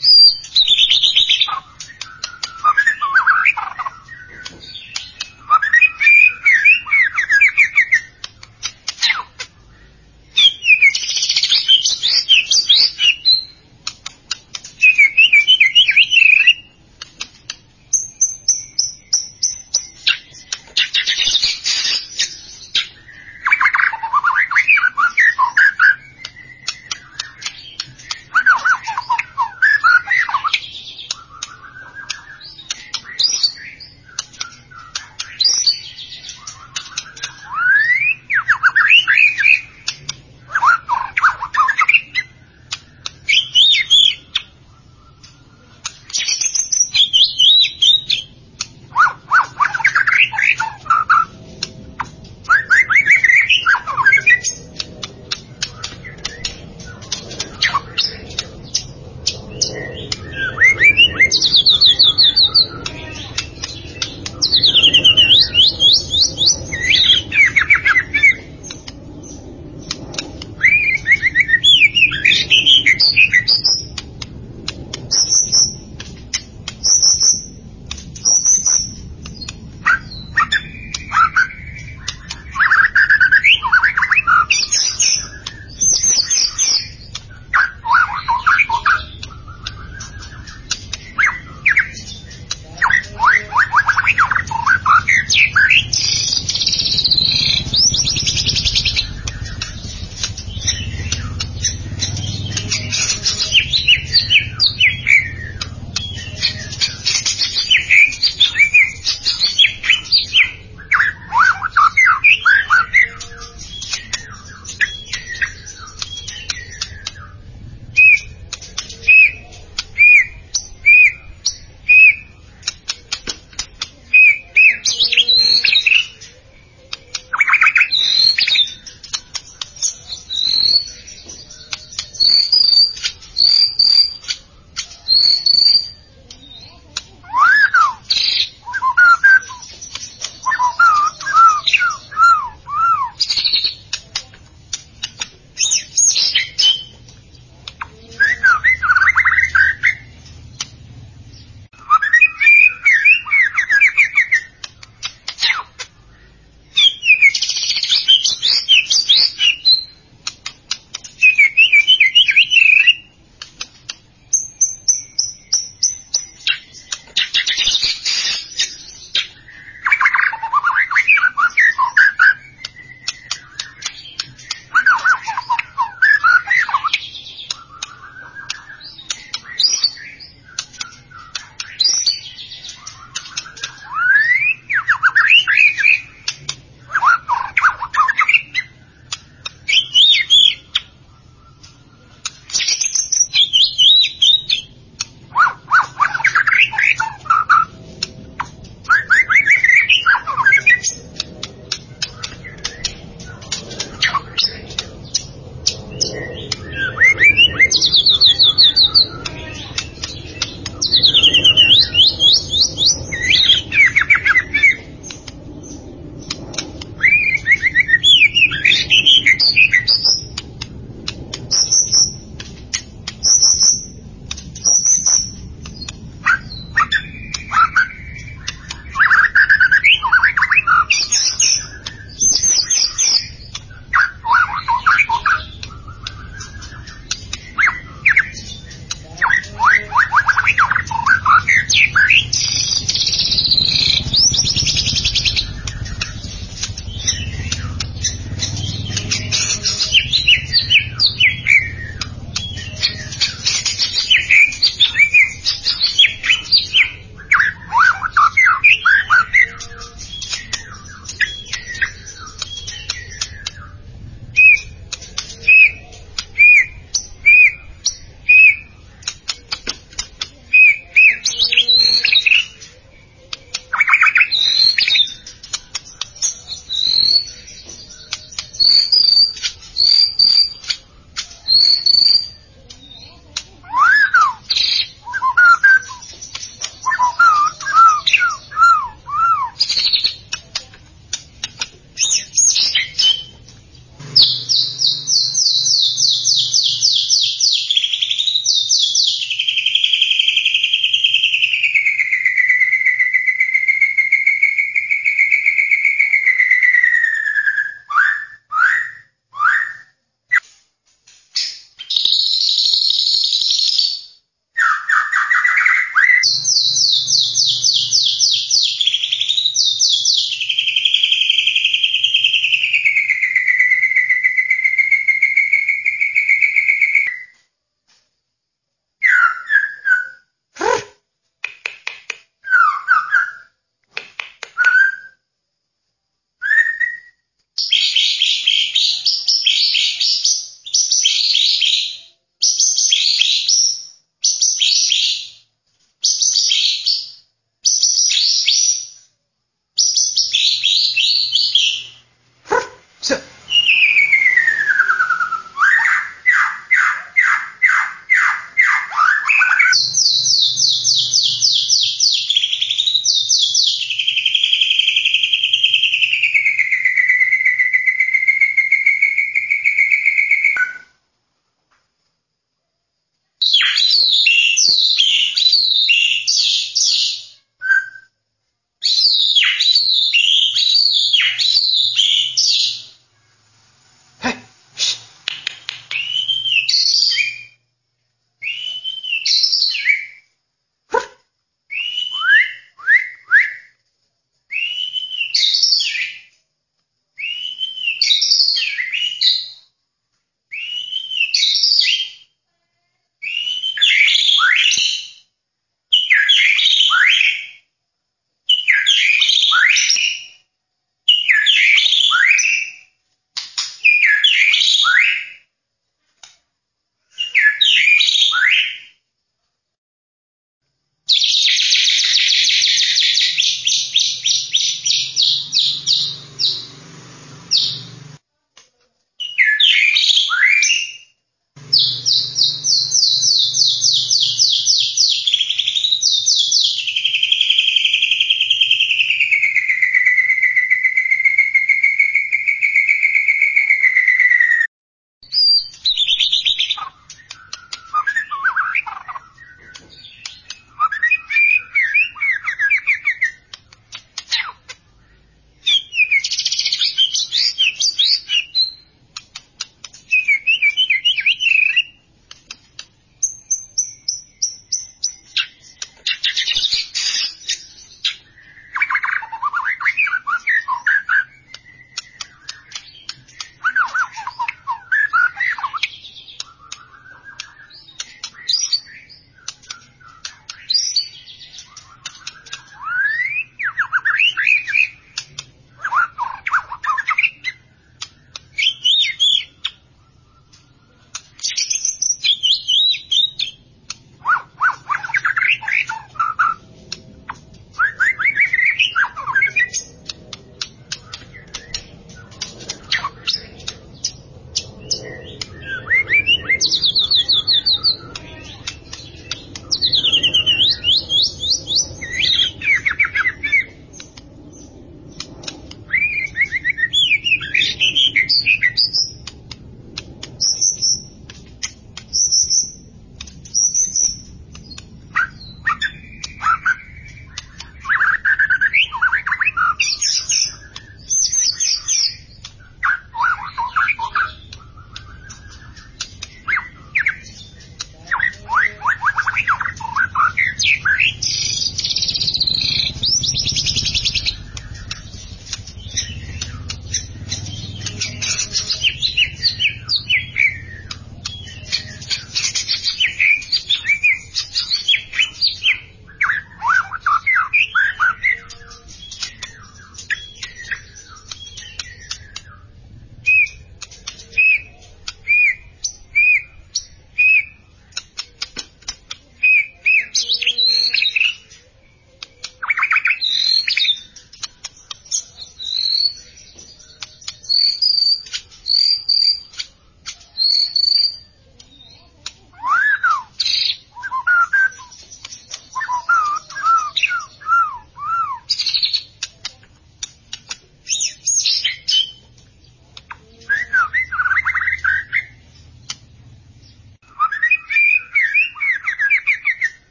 あ!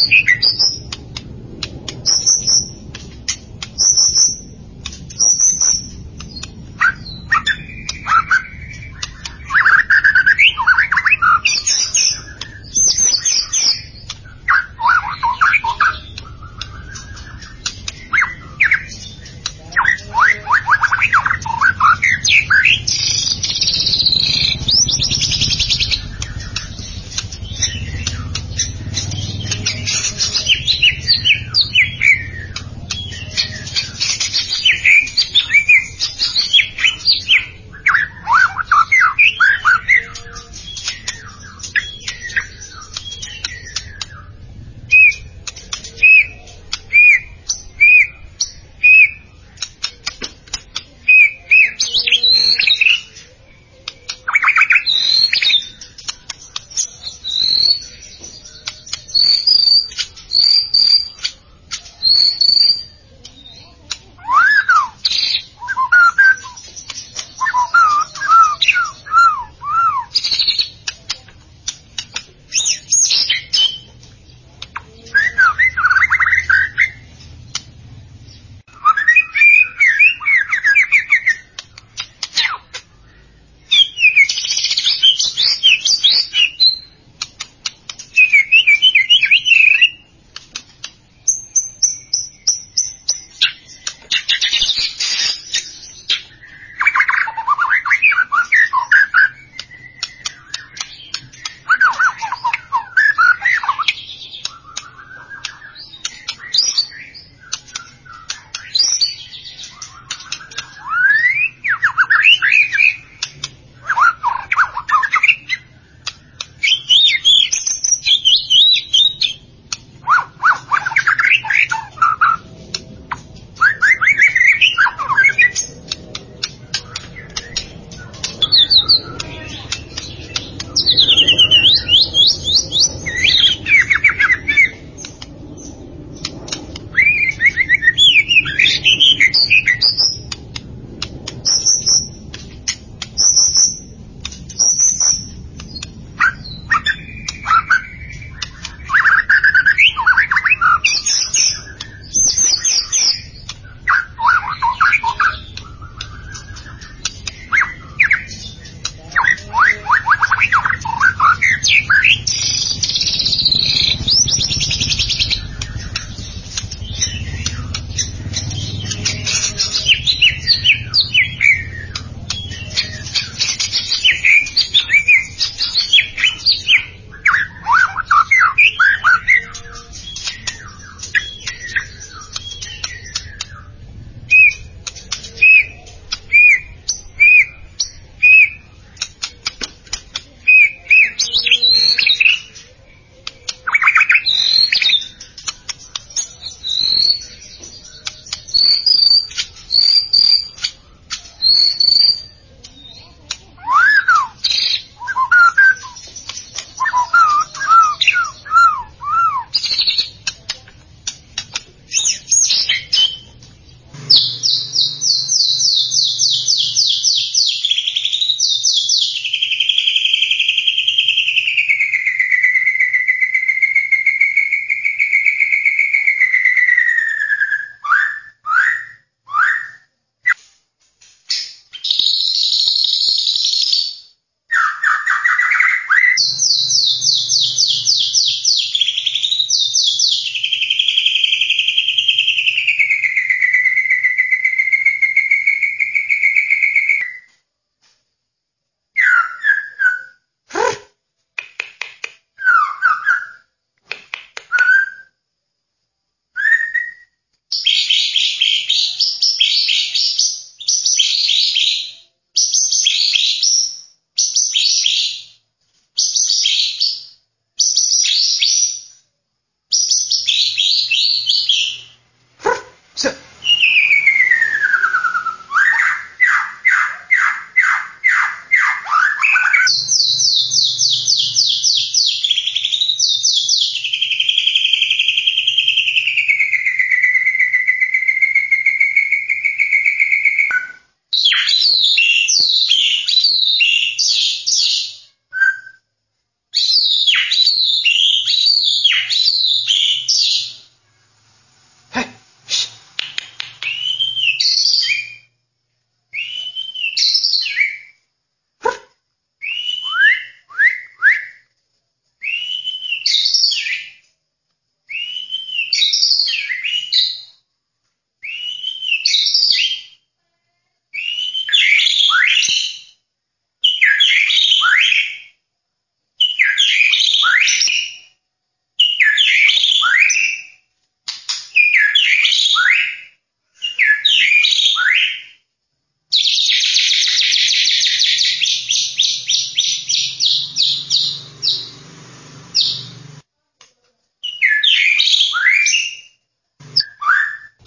Thanks.